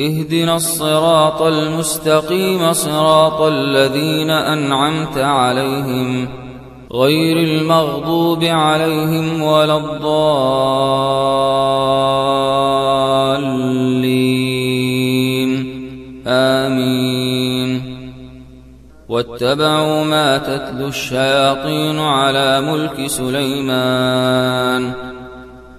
اهدنا الصراط المستقيم صراط الذين أنعمت عليهم غير المغضوب عليهم ولا الضالين. آمين. واتبعوا ما تتلو الشياطين على ملك سليمان.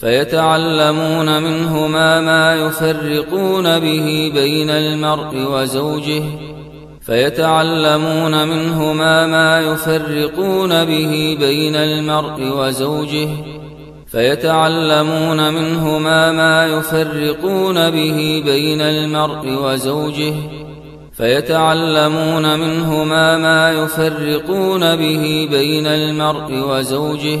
فيتعلمون منهما ما يفرقون به بين المرء وزوجه. فيتعلمون منهما ما يفرقون به بين المرء وزوجه. فيتعلمون منهما ما يفرقون به بين المرء وزوجه. فيتعلمون منهما ما يفرقون به بين المرء وزوجه.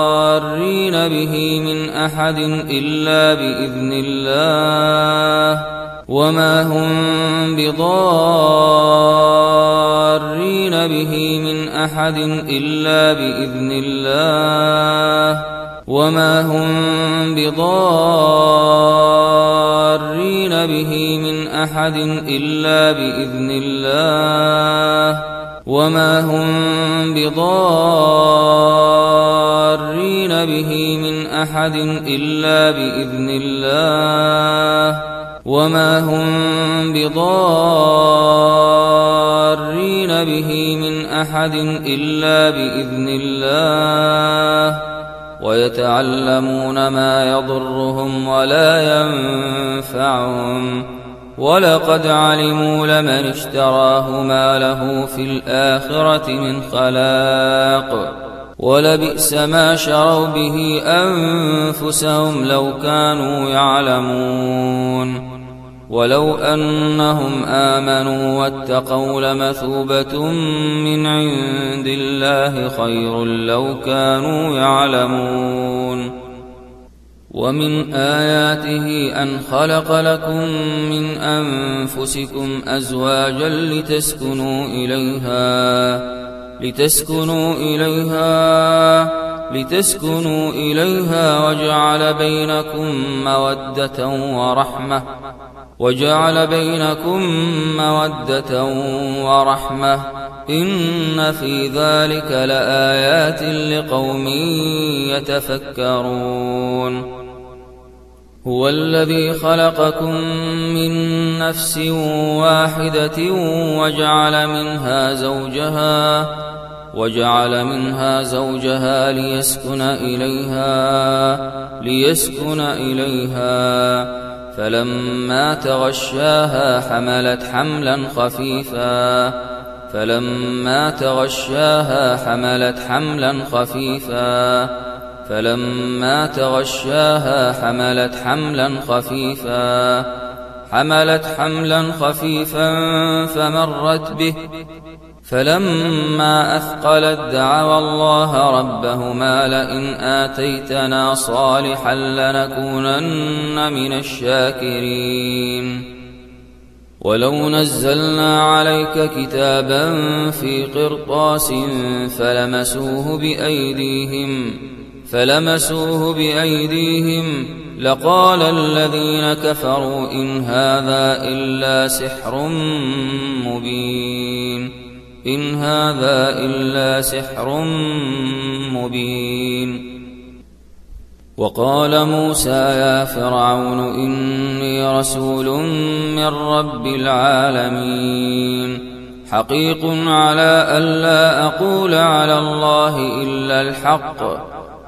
به من أحد إلا بإذن الله وما هم بضارين به من أحد إلا بإذن الله وما هم بضارين به من أحد إلا بإذن الله وما هم بضارين به من أحد إلا بإذن الله وما هم بضارين به من أحد إلا بإذن الله ويتعلمون ما يضرهم ولا ينفعهم ولقد علموا لمن اشتراه ما له في الآخرة من خلاق ولبئس ما شروا به أنفسهم لو كانوا يعلمون. ولو أنهم آمنوا واتقوا لمثوبة من عند الله خير لو كانوا يعلمون. ومن آياته أن خلق لكم من أنفسكم أزواجا لتسكنوا إليها. لتسكنوا إليها لتسكنوا إليها وجعل بينكم مودة ورحمة وجعل بينكم مودة ورحمة. إن في ذلك لآيات لقوم يتفكرون. هو الذي خلقكم من نفس واحدة وجعل منها زوجها وجعل منها زوجها ليسكن إليها ليسكن إليها. فلما تغشاها حملت حملا خفيفا فلما تغشاها حملت حملا خفيفا. فلما تغشاها حملت حملا خفيفا حملت حملا خفيفا فمرت به. فلما أثقلت دعوا الله ربهما لئن آتيتنا صالحا لنكونن من الشاكرين. ولو نزلنا عليك كتابا في قرطاس فلمسوه بأيديهم فلمسوه بأيديهم لقال الذين كفروا إن هذا إلا سحر مبين إن هذا إلا سحر مبين وقال موسى يا فرعون إني رسول من رب العالمين حقيق على ألا أقول على الله إلا الحق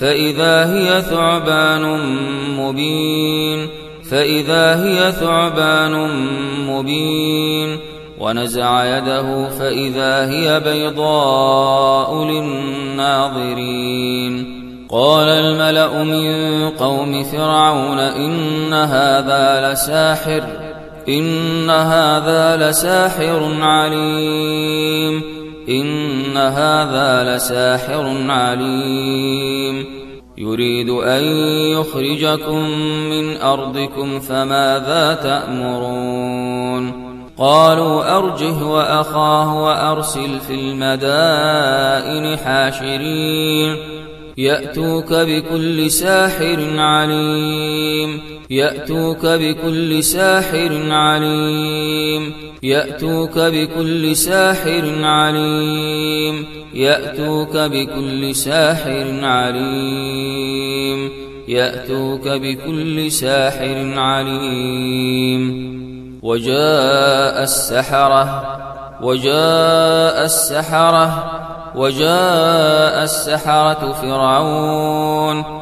فإذا هي ثعبان مبين فإذا هي ثعبان مبين. ونزع يده فإذا هي بيضاء للناظرين. قال الملأ من قوم فرعون إن هذا لساحر إن هذا لساحر عليم. إن هذا لساحر عليم. يريد أن يخرجكم من أرضكم فماذا تأمرون؟ قالوا أرجه وأخاه وأرسل في المدائن حاشرين. يأتوك بكل ساحر عليم. يأتوك بكل ساحر عليم. يأتوك بكل ساحر عليم. يأتوك بكل ساحر عليم. يأتوك بكل ساحر عليم. وجاء السحرة وجاء السحرة وجاء السحرة فرعون.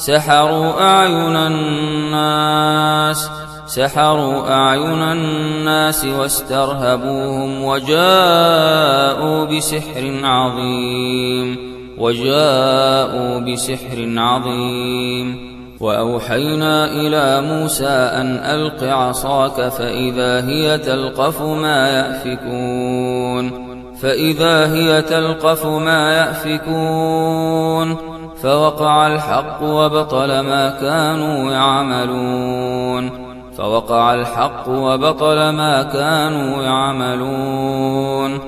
سحروا أعين الناس سحروا أعين الناس واسترهبوهم وجاءوا بسحر عظيم وجاءوا بسحر عظيم. وأوحينا إلى موسى أن ألق عصاك فإذا هي تلقف ما يأفكون فإذا هي تلقف ما يأفكون. فوقع الحق وبطل ما كانوا يعملون. فوقع الحق وبطل ما كانوا يعملون.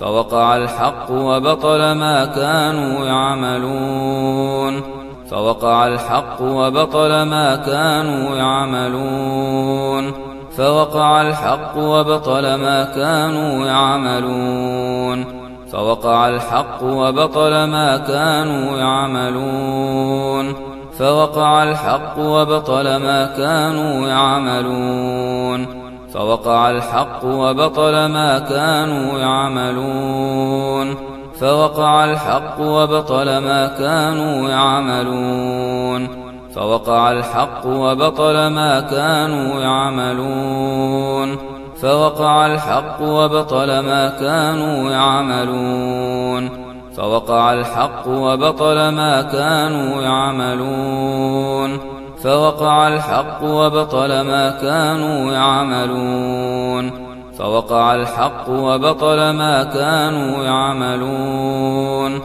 فوقع الحق وبطل ما كانوا يعملون. فوقع الحق وبطل ما كانوا يعملون. فوقع الحق وبطل ما كانوا يعملون. فوقع الحق وبطل ما كانوا يعملون. فوقع الحق وبطل ما كانوا يعملون. فوقع الحق وبطل ما كانوا يعملون. فوقع الحق وبطل ما كانوا يعملون. فوقع الحق وبطل ما كانوا يعملون. فوقع الحق وبطل ما كانوا يعملون. فوقع الحق وبطل ما كانوا يعملون. فوقع الحق وبطل ما كانوا يعملون. فوقع الحق وبطل ما كانوا يعملون.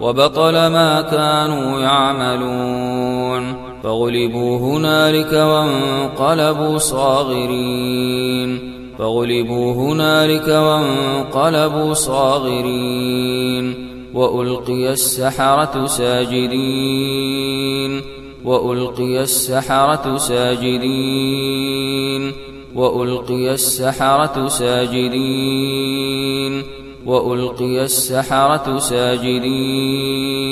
وبطل ما كانوا يعملون. فغلبوا هنالك وانقلبوا صاغرين. فغلبوا هنالك وانقلبوا صاغرين وألقي السحرة ساجدين وألقي السحرة ساجدين وألقي السحرة ساجدين وألقي السحرة ساجدين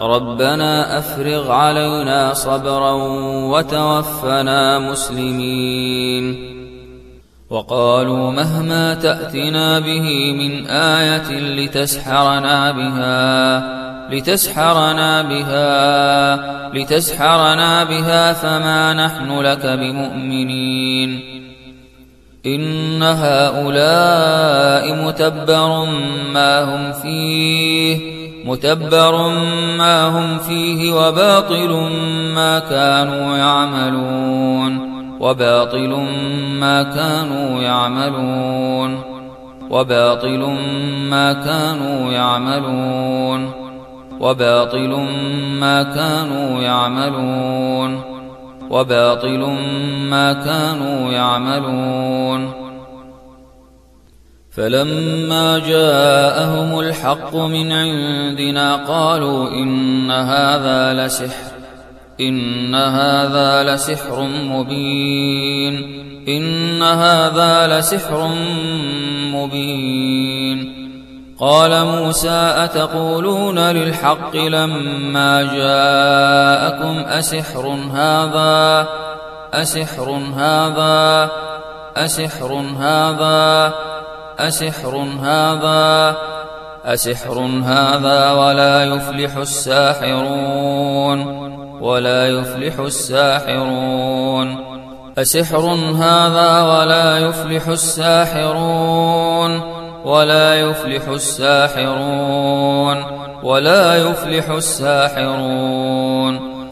ربنا أفرغ علينا صبرا وتوفنا مسلمين. وقالوا مهما تأتنا به من آية لتسحرنا بها لتسحرنا بها لتسحرنا بها فما نحن لك بمؤمنين. إن هؤلاء متبر ما هم فيه متبر ما هم فيه وباطل ما كانوا يعملون وباطل ما كانوا يعملون وباطل ما كانوا يعملون وباطل ما كانوا يعملون وباطل ما كانوا يعملون فلما جاءهم الحق من عندنا قالوا إن هذا لسحر إن هذا لسحر مبين إن هذا لسحر مبين. قال موسى أتقولون للحق لما جاءكم أسحر هذا؟ أسحر هذا؟ أسحر هذا؟ أسحر هذا أسحر هذا ولا يفلح الساحرون ولا يفلح الساحرون. أسحر هذا ولا يفلح الساحرون ولا يفلح الساحرون ولا يفلح الساحرون.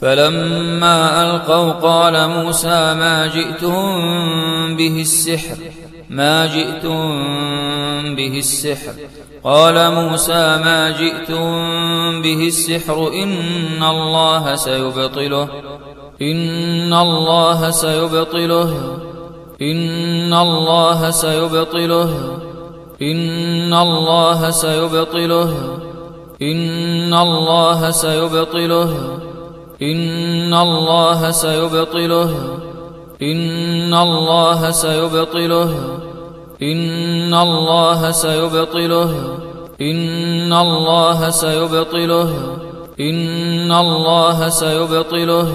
فلما ألقوا قال موسى ما جئتم به السحر ما جئتم به السحر. قال موسى ما جئتم به السحر إن الله سيبطله إن الله سيبطله إن الله سيبطله إن الله سيبطله إن الله سيبطله. إن الله سيبطله. إن الله سيبطله. إن الله سيبطله. إن الله سيبطله. إن الله سيبطله.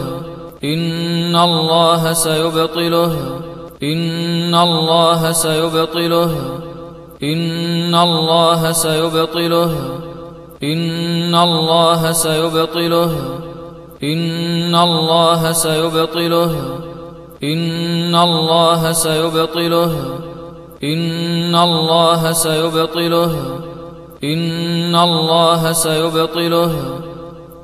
إن الله سيبطله. إن الله سيبطله. إن الله سيبطله. إن الله سيبطله. إن الله سيبطله. إن الله سيبطله. إن الله سيبطله. إن الله سيبطله.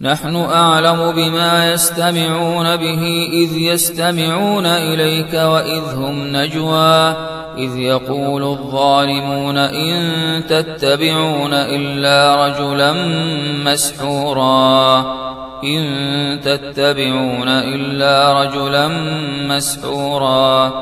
نحن أعلم بما يستمعون به إذ يستمعون إليك وإذ هم نجوى إذ يقول الظالمون إن تتبعون إلا رجلا مسحورا. إن تتبعون إلا رجلا مسحورا.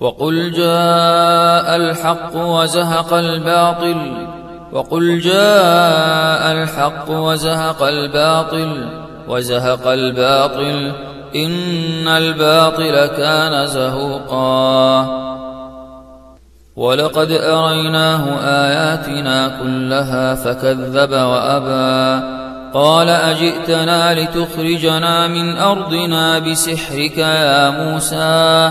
وقل جاء الحق وزهق الباطل. وقل جاء الحق وزهق الباطل وزهق الباطل إن الباطل كان زهوقا. ولقد أريناه آياتنا كلها فكذب وأبى. قال أجئتنا لتخرجنا من أرضنا بسحرك يا موسى؟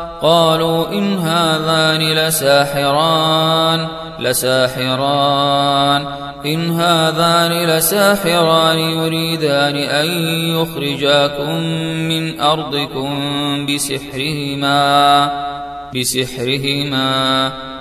قالوا إن هذان لساحران لساحران. إن هذان لساحران يريدان أن يخرجاكم من أرضكم بسحرهما بسحرهما.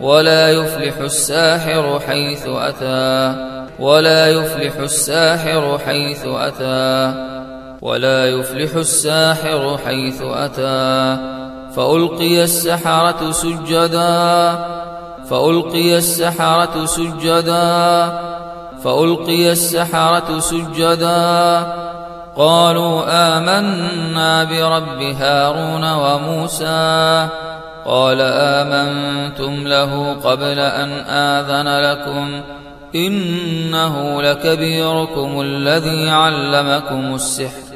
ولا يفلح الساحر حيث أتى ولا يفلح الساحر حيث أتى ولا يفلح الساحر حيث أتى. فألقي السحرة سجدا فألقي السحرة سجدا فألقي السحرة سجدا. قالوا آمنا برب هارون وموسى قال آمنتم له قبل أن آذن لكم إنه لكبيركم الذي علمكم السحر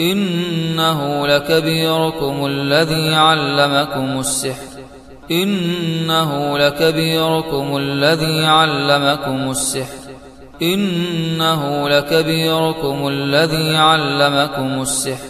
إنه لكبيركم الذي علمكم السحر إنه لكبيركم الذي علمكم السحر إنه لكبيركم الذي علمكم السحر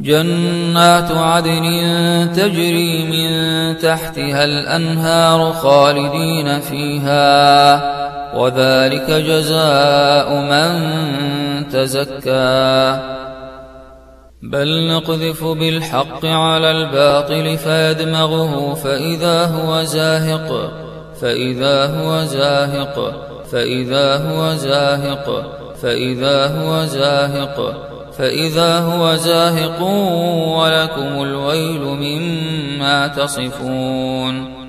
جنات عدن تجري من تحتها الأنهار خالدين فيها وذلك جزاء من تزكى. بل نقذف بالحق على الباطل فيدمغه فإذا هو زاهق فإذا هو زاهق فإذا هو زاهق فإذا هو زاهق. فإذا هو زاهق ولكم الويل مما تصفون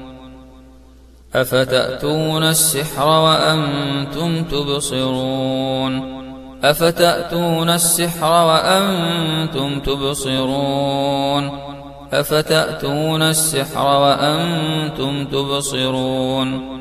أفتأتون السحر وأنتم تبصرون أفتأتون السحر وأنتم تبصرون أفتأتون السحر وأنتم تبصرون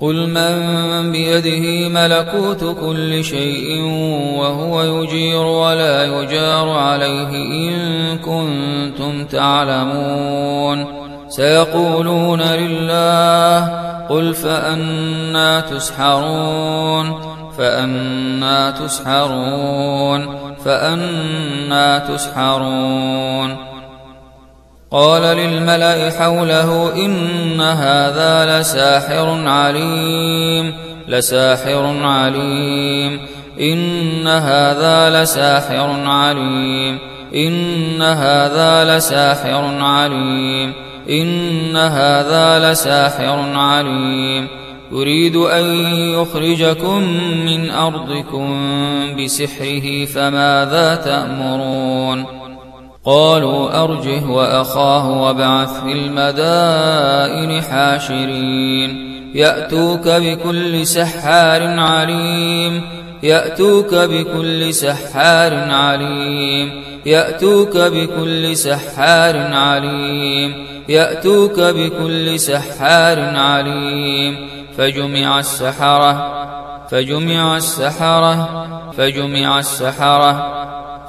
قل من بيده ملكوت كل شيء وهو يجير ولا يجار عليه إن كنتم تعلمون سيقولون لله قل فأنا تسحرون فأنا تسحرون فأنا تسحرون قال للملأ حوله إن هذا لساحر عليم لساحر عليم. إن هذا لساحر عليم. إن هذا لساحر عليم. إن هذا لساحر عليم. يريد أن يخرجكم من أرضكم بسحره فماذا تأمرون؟ قالوا أرجه وأخاه وابعث في المدائن حاشرين. يأتوك بكل سحار عليم. يأتوك بكل سحار عليم. يأتوك بكل سحار عليم. يأتوك بكل سحار عليم. فجمع السحرة فجمع السحرة فجمع السحرة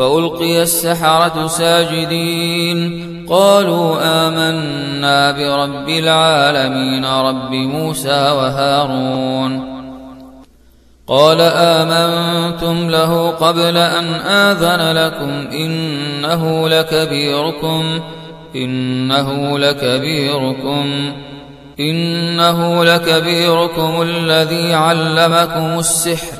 فألقي السحرة ساجدين. قالوا آمنا برب العالمين رب موسى وهارون. قال آمنتم له قبل أن آذن لكم إنه لكبيركم إنه لكبيركم إنه لكبيركم الذي علمكم السحر.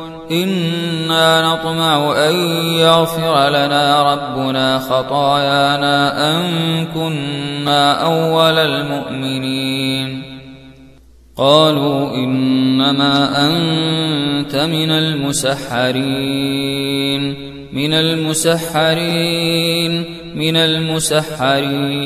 إنا نطمع أن يغفر لنا ربنا خطايانا أن كنا أول المؤمنين قالوا إنما أنت من المسحرين من المسحرين من المسحرين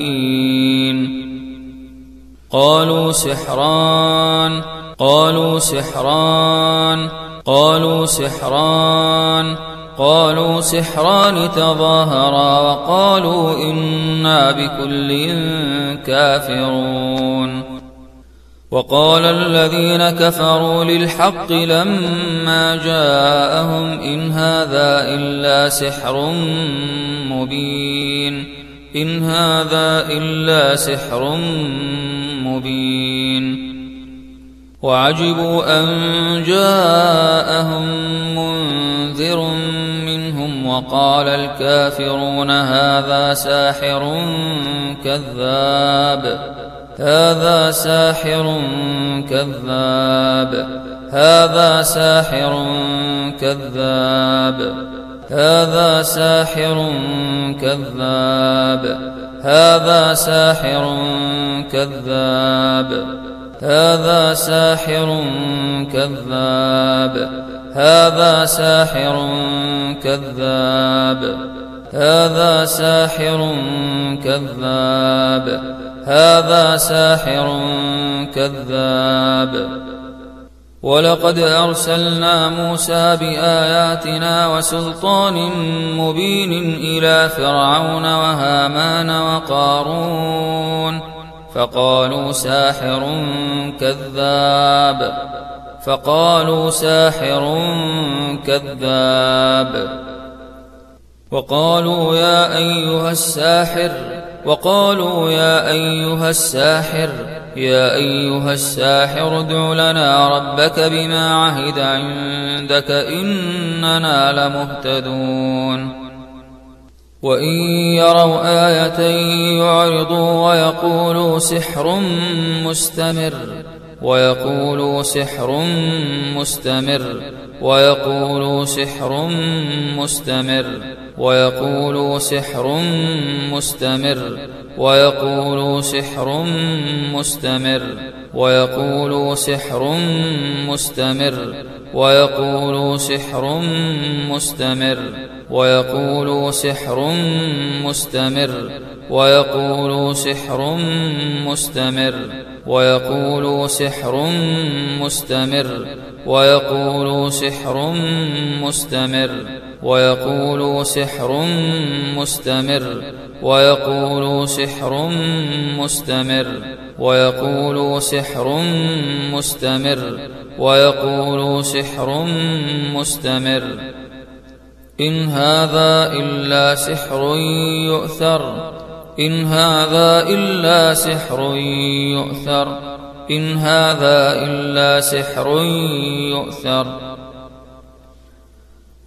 قالوا سحران قالوا سحران قالوا سحران قالوا سحران تظاهرا وقالوا إنا بكل كافرون. وقال الذين كفروا للحق لما جاءهم إن هذا إلا سحر مبين إن هذا إلا سحر مبين. وعجبوا أن جاءهم منذر منهم وقال الكافرون هذا ساحر كذاب هذا ساحر كذاب هذا ساحر كذاب هذا ساحر كذاب هذا ساحر كذاب. هذا ساحر كذاب. هذا ساحر كذاب. هذا ساحر كذاب. هذا ساحر كذاب. ولقد أرسلنا موسى بآياتنا وسلطان مبين إلى فرعون وهامان وقارون. فقالوا ساحر كذاب. فقالوا ساحر كذاب. وقالوا يا أيها الساحر وقالوا يا أيها الساحر يا أيها الساحر ادع لنا ربك بما عهد عندك إننا لمهتدون. وإن يروا آية يعرضوا ويقولوا سحر مستمر ويقولوا سحر مستمر ويقولوا سحر مستمر ويقولوا سحر مستمر ويقولوا سحر مستمر ويقولوا سحر مستمر. ويقولوا سحر مستمر ويقولوا سحر مستمر ويقولوا سحر مستمر ويقولوا سحر مستمر ويقولوا سحر مستمر ويقولوا سحر مستمر ويقولوا سحر مستمر. ويقولوا سحر مستمر ويقولوا سحر مستمر. إن هذا إلا سحر يؤثر إن هذا إلا سحر يؤثر إن هذا إلا سحر يؤثر.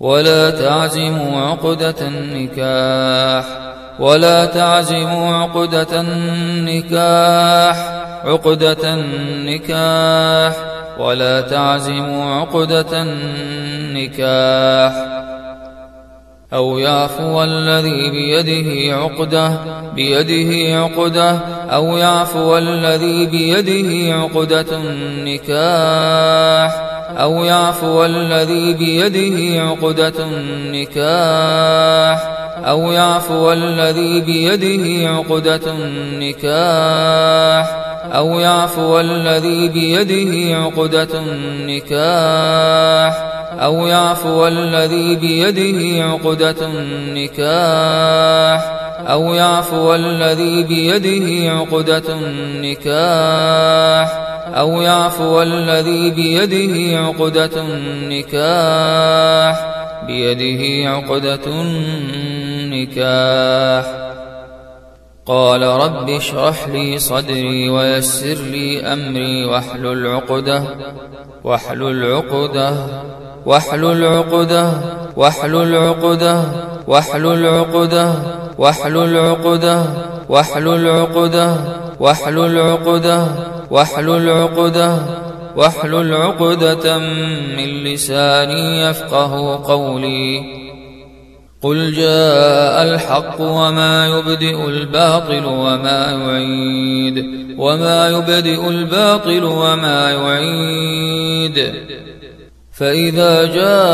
ولا تعزموا عقدة النكاح. ولا تعزموا عقدة النكاح عقدة النكاح. ولا تعزموا عقدة النكاح. أو يعفو الذي بيده عقدة بيده عقدة. أو يعفو الذي بيده عقدة النكاح. أو يعفو الذي بيده عقدة النكاح أو يعفو الذي بيده عقدة النكاح أو يعفو الذي بيده عقدة النكاح أو يعفو الذي بيده عقدة النكاح أو يعفو الذي بيده عقدة النكاح. أو يعفو الذي بيده عقدة النكاح بيده عقدة النكاح. قال رب اشرح لي صدري ويسر لي أمري واحلل عقدة واحلل عقدة واحلل عقدة واحلل عقدة واحلل عقدة واحلل عقدة واحلل عقدة واحلل عقدة. واحلل عقدة واحلل عقدة من لساني يفقه قولي. قل جاء الحق وما يبدئ الباطل وما يعيد وما يبدئ الباطل وما يعيد. فإذا جاء